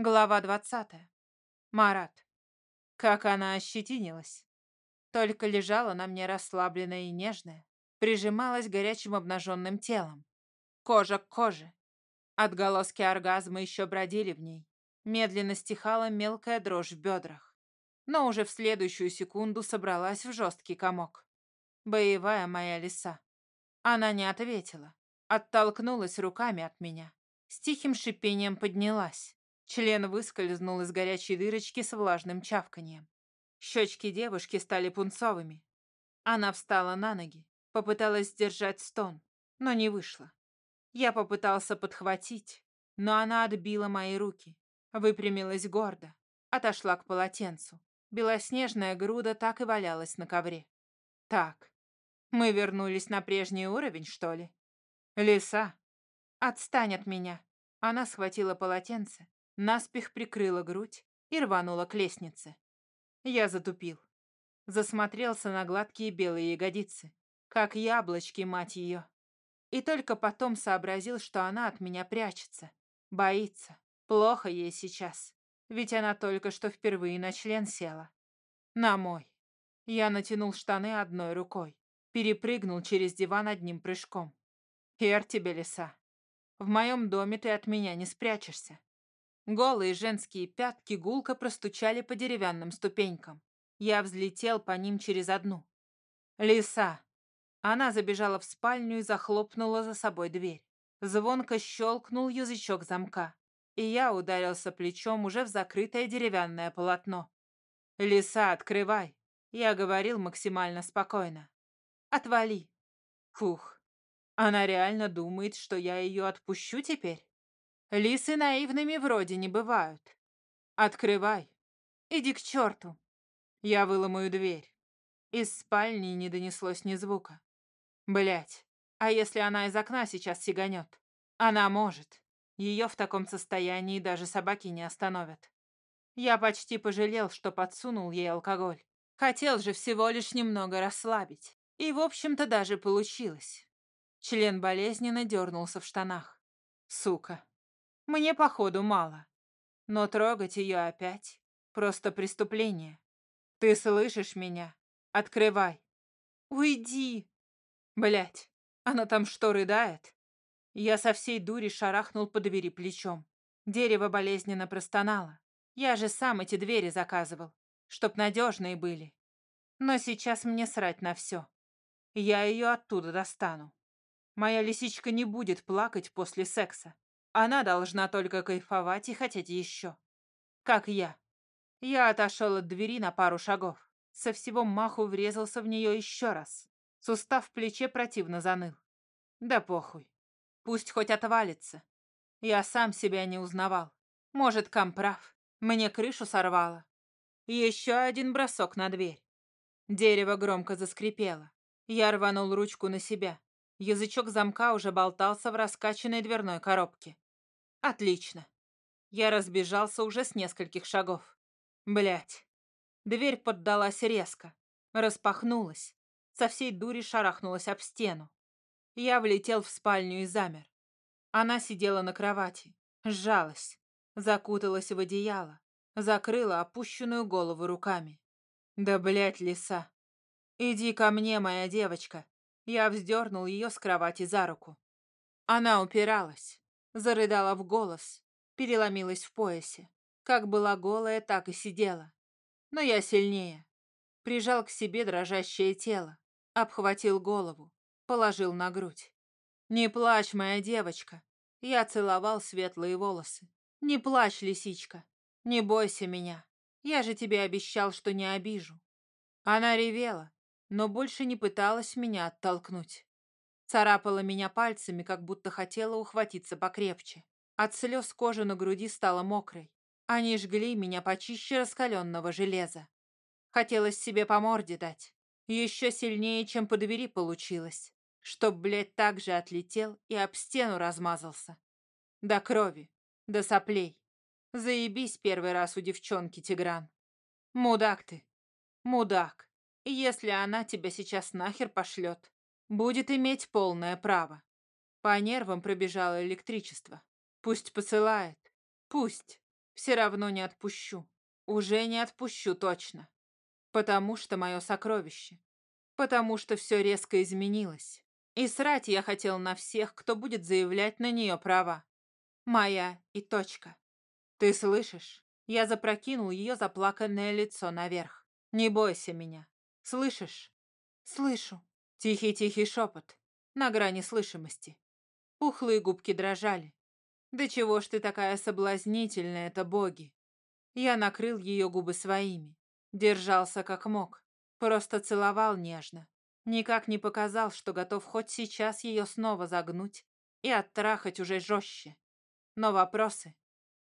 Глава двадцатая. Марат. Как она ощетинилась. Только лежала на мне расслабленная и нежная, прижималась горячим обнаженным телом. Кожа к коже. Отголоски оргазма еще бродили в ней. Медленно стихала мелкая дрожь в бедрах. Но уже в следующую секунду собралась в жесткий комок. Боевая моя лиса. Она не ответила. Оттолкнулась руками от меня. С тихим шипением поднялась. Член выскользнул из горячей дырочки с влажным чавканием. Щечки девушки стали пунцовыми. Она встала на ноги, попыталась сдержать стон, но не вышло. Я попытался подхватить, но она отбила мои руки, выпрямилась гордо, отошла к полотенцу. Белоснежная груда так и валялась на ковре. Так, мы вернулись на прежний уровень, что ли? Лиса, отстань от меня. Она схватила полотенце, наспех прикрыла грудь и рванула к лестнице. Я затупил. Засмотрелся на гладкие белые ягодицы, как яблочки, мать ее. И только потом сообразил, что она от меня прячется, боится. Плохо ей сейчас, ведь она только что впервые на член села. На мой. Я натянул штаны одной рукой, перепрыгнул через диван одним прыжком. Хер тебе, лиса. В моем доме ты от меня не спрячешься. Голые женские пятки гулко простучали по деревянным ступенькам. Я взлетел по ним через одну. «Лиса!» Она забежала в спальню и захлопнула за собой дверь. Звонко щелкнул язычок замка, и я ударился плечом уже в закрытое деревянное полотно. «Лиса, открывай!» Я говорил максимально спокойно. «Отвали!» Фух. Она реально думает, что я ее отпущу теперь? Лисы наивными вроде не бывают. Открывай. Иди к черту. Я выломаю дверь. Из спальни не донеслось ни звука. Блять, а если она из окна сейчас сиганет? Она может. Ее в таком состоянии даже собаки не остановят. Я почти пожалел, что подсунул ей алкоголь. Хотел же всего лишь немного расслабить. И, в общем-то, даже получилось. Член болезненно дернулся в штанах. Сука. Мне, походу, мало. Но трогать ее опять — просто преступление. Ты слышишь меня? Открывай. Уйди. Блять, она там что, рыдает? Я со всей дури шарахнул по двери плечом. Дерево болезненно простонало. Я же сам эти двери заказывал, чтоб надежные были. Но сейчас мне срать на все. Я ее оттуда достану. Моя лисичка не будет плакать после секса. Она должна только кайфовать и хотеть еще. Как я. Я отошел от двери на пару шагов. Со всего маху врезался в нее еще раз. Сустав в плече противно заныл. Да похуй. Пусть хоть отвалится. Я сам себя не узнавал. Может, комправ. Мне крышу сорвало. Еще один бросок на дверь. Дерево громко заскрипело. Я рванул ручку на себя. Язычок замка уже болтался в раскачанной дверной коробке. Отлично. Я разбежался уже с нескольких шагов. Блять. Дверь поддалась резко. Распахнулась. Со всей дури шарахнулась об стену. Я влетел в спальню и замер. Она сидела на кровати. Сжалась. Закуталась в одеяло. Закрыла опущенную голову руками. Да, блять, лиса. Иди ко мне, моя девочка. Я вздернул ее с кровати за руку. Она упиралась. Зарыдала в голос, переломилась в поясе. Как была голая, так и сидела. Но я сильнее. Прижал к себе дрожащее тело, обхватил голову, положил на грудь. «Не плачь, моя девочка!» Я целовал светлые волосы. «Не плачь, лисичка! Не бойся меня! Я же тебе обещал, что не обижу!» Она ревела, но больше не пыталась меня оттолкнуть. Царапала меня пальцами, как будто хотела ухватиться покрепче. От слез кожа на груди стала мокрой. Они жгли меня почище раскаленного железа. Хотелось себе по морде дать. Еще сильнее, чем по двери получилось. Чтоб, блядь, так же отлетел и об стену размазался. До крови, до соплей. Заебись первый раз у девчонки, Тигран. Мудак ты. Мудак. Если она тебя сейчас нахер пошлет, будет иметь полное право. По нервам пробежало электричество. Пусть посылает. Пусть. Все равно не отпущу. Уже не отпущу точно. Потому что мое сокровище. Потому что все резко изменилось. И срать я хотел на всех, кто будет заявлять на нее права. Моя и точка. Ты слышишь? Я запрокинул ее заплаканное лицо наверх. Не бойся меня. Слышишь? Слышу. Тихий-тихий шепот. На грани слышимости. Пухлые губки дрожали. Да чего ж ты такая соблазнительная, это боги. Я накрыл ее губы своими. Держался как мог. Просто целовал нежно. Никак не показал, что готов хоть сейчас ее снова загнуть и оттрахать уже жестче. Но вопросы,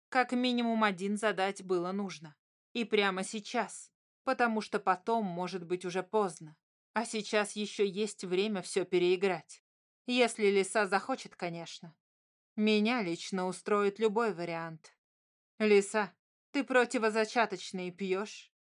как минимум один задать было нужно. И прямо сейчас, потому что потом может быть уже поздно. А сейчас еще есть время все переиграть. Если лиса захочет, конечно. Меня лично устроит любой вариант. Лиса, ты противозачаточные пьешь?